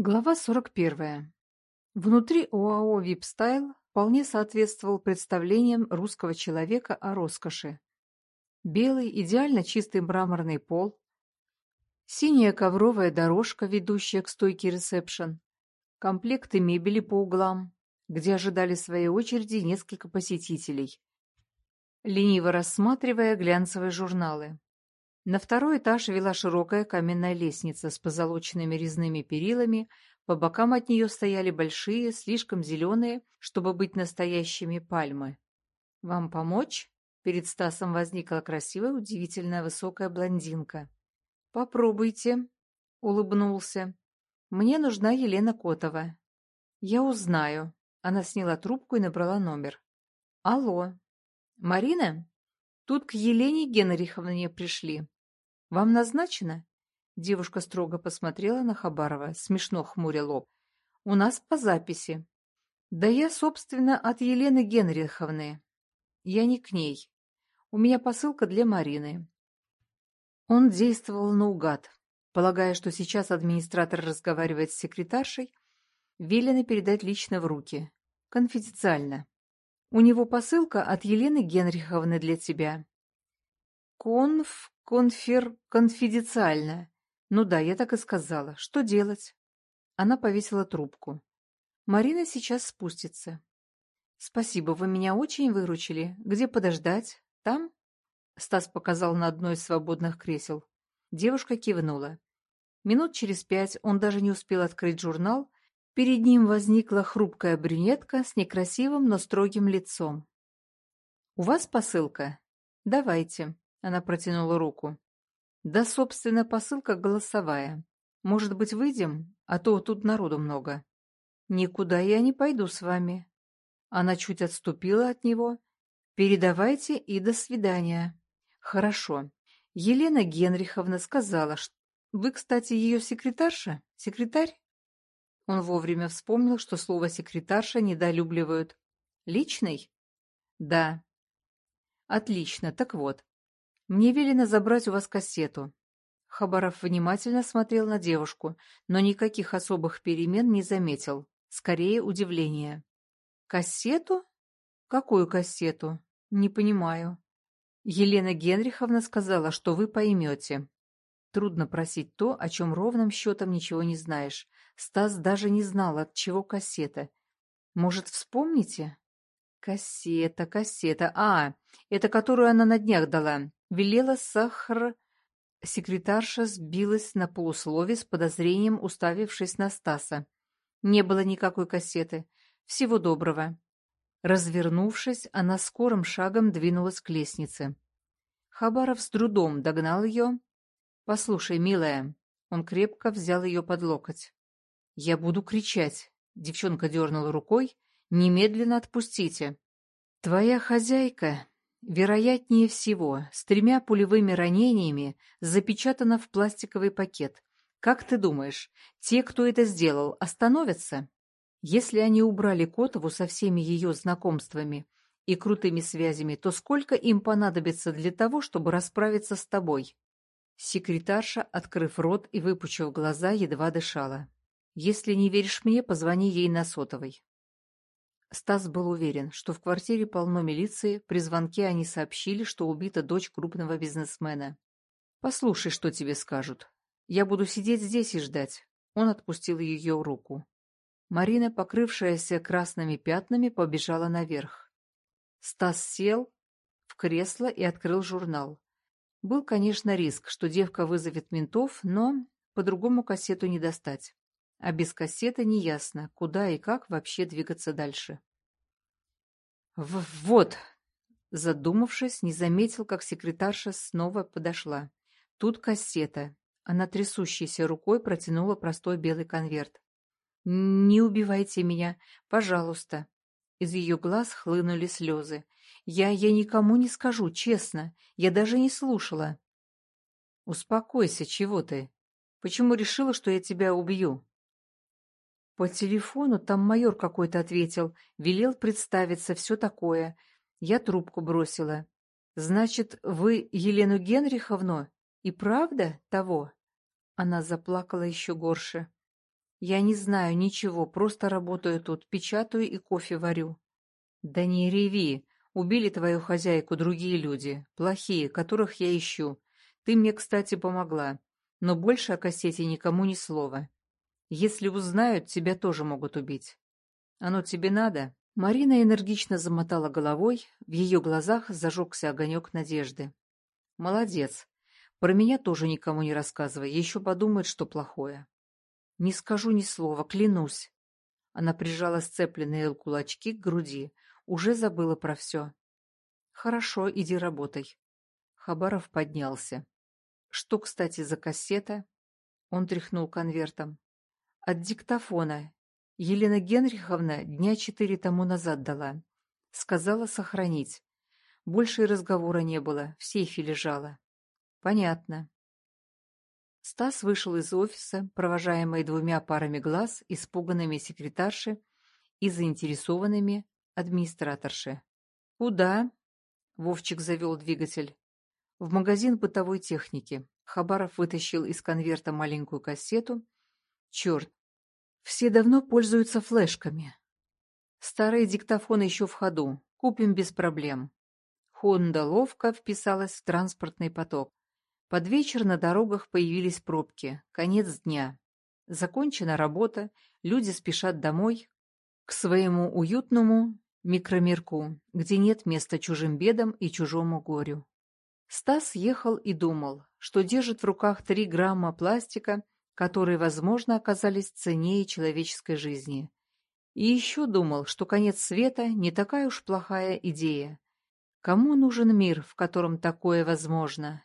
Глава 41. Внутри ОАО «Випстайл» вполне соответствовал представлениям русского человека о роскоши. Белый, идеально чистый мраморный пол, синяя ковровая дорожка, ведущая к стойке ресепшн, комплекты мебели по углам, где ожидали своей очереди несколько посетителей, лениво рассматривая глянцевые журналы. На второй этаж вела широкая каменная лестница с позолоченными резными перилами, по бокам от нее стояли большие, слишком зеленые, чтобы быть настоящими пальмы. «Вам помочь?» Перед Стасом возникла красивая, удивительная высокая блондинка. «Попробуйте», — улыбнулся. «Мне нужна Елена Котова». «Я узнаю». Она сняла трубку и набрала номер. «Алло. Марина? Тут к Елене Генриховне пришли. «Вам назначено?» Девушка строго посмотрела на Хабарова, смешно хмуря лоб. «У нас по записи». «Да я, собственно, от Елены Генриховны. Я не к ней. У меня посылка для Марины». Он действовал наугад, полагая, что сейчас администратор разговаривает с секретаршей, велено передать лично в руки, конфиденциально. «У него посылка от Елены Генриховны для тебя». «Конф... Конфер... конфиденциально. Ну да, я так и сказала. Что делать? Она повесила трубку. Марина сейчас спустится. Спасибо, вы меня очень выручили. Где подождать? Там? Стас показал на одно из свободных кресел. Девушка кивнула. Минут через пять он даже не успел открыть журнал. Перед ним возникла хрупкая брюнетка с некрасивым, но строгим лицом. «У вас посылка? Давайте». Она протянула руку. Да, собственно, посылка голосовая. Может быть, выйдем? А то тут народу много. Никуда я не пойду с вами. Она чуть отступила от него. Передавайте и до свидания. Хорошо. Елена Генриховна сказала, что... Вы, кстати, ее секретарша? Секретарь? Он вовремя вспомнил, что слово «секретарша» недолюбливают. Личный? Да. Отлично. Так вот, мне велено забрать у вас кассету. Хабаров внимательно смотрел на девушку, но никаких особых перемен не заметил. Скорее, удивление. «Кассету? Какую кассету? Не понимаю». Елена Генриховна сказала, что вы поймете. Трудно просить то, о чем ровным счетом ничего не знаешь. Стас даже не знал, от чего кассета. Может, вспомните? Кассета, кассета. А, это которую она на днях дала. Велела сахар... Секретарша сбилась на полуслове с подозрением, уставившись на Стаса. Не было никакой кассеты. Всего доброго. Развернувшись, она скорым шагом двинулась к лестнице. Хабаров с трудом догнал ее. «Послушай, милая». Он крепко взял ее под локоть. «Я буду кричать», — девчонка дернула рукой. «Немедленно отпустите». «Твоя хозяйка вероятнее всего, с тремя пулевыми ранениями запечатана в пластиковый пакет. Как ты думаешь, те, кто это сделал, остановятся? Если они убрали Котову со всеми ее знакомствами и крутыми связями, то сколько им понадобится для того, чтобы расправиться с тобой? Секретарша, открыв рот и выпучив глаза, едва дышала. «Если не веришь мне, позвони ей на сотовой». Стас был уверен, что в квартире полно милиции, при звонке они сообщили, что убита дочь крупного бизнесмена. «Послушай, что тебе скажут. Я буду сидеть здесь и ждать». Он отпустил ее руку. Марина, покрывшаяся красными пятнами, побежала наверх. Стас сел в кресло и открыл журнал. Был, конечно, риск, что девка вызовет ментов, но по-другому кассету не достать а без кассеты неясно, куда и как вообще двигаться дальше. В «Вот!» Задумавшись, не заметил, как секретарша снова подошла. Тут кассета. Она трясущейся рукой протянула простой белый конверт. «Не убивайте меня, пожалуйста». Из ее глаз хлынули слезы. «Я, я никому не скажу, честно. Я даже не слушала». «Успокойся, чего ты? Почему решила, что я тебя убью?» По телефону там майор какой-то ответил, велел представиться, все такое. Я трубку бросила. Значит, вы Елену Генриховну? И правда того? Она заплакала еще горше. Я не знаю ничего, просто работаю тут, печатаю и кофе варю. Да не реви. Убили твою хозяйку другие люди, плохие, которых я ищу. Ты мне, кстати, помогла. Но больше о кассете никому ни слова. Если узнают, тебя тоже могут убить. Оно тебе надо?» Марина энергично замотала головой, в ее глазах зажегся огонек надежды. «Молодец. Про меня тоже никому не рассказывай, еще подумают, что плохое». «Не скажу ни слова, клянусь». Она прижала сцепленные кулачки к груди, уже забыла про все. «Хорошо, иди работай». Хабаров поднялся. «Что, кстати, за кассета?» Он тряхнул конвертом. «От диктофона. Елена Генриховна дня четыре тому назад дала. Сказала сохранить. Больше и разговора не было, в сейфе лежала». «Понятно». Стас вышел из офиса, провожаемый двумя парами глаз, испуганными секретарши и заинтересованными администраторши. «Куда?» — Вовчик завел двигатель. «В магазин бытовой техники». Хабаров вытащил из конверта маленькую кассету. «Черт! Все давно пользуются флешками. Старые диктофоны еще в ходу. Купим без проблем». Хонда ловко вписалась в транспортный поток. Под вечер на дорогах появились пробки. Конец дня. Закончена работа, люди спешат домой, к своему уютному микромирку, где нет места чужим бедам и чужому горю. Стас ехал и думал, что держит в руках три грамма пластика, которые, возможно, оказались ценнее человеческой жизни. И еще думал, что конец света не такая уж плохая идея. Кому нужен мир, в котором такое возможно?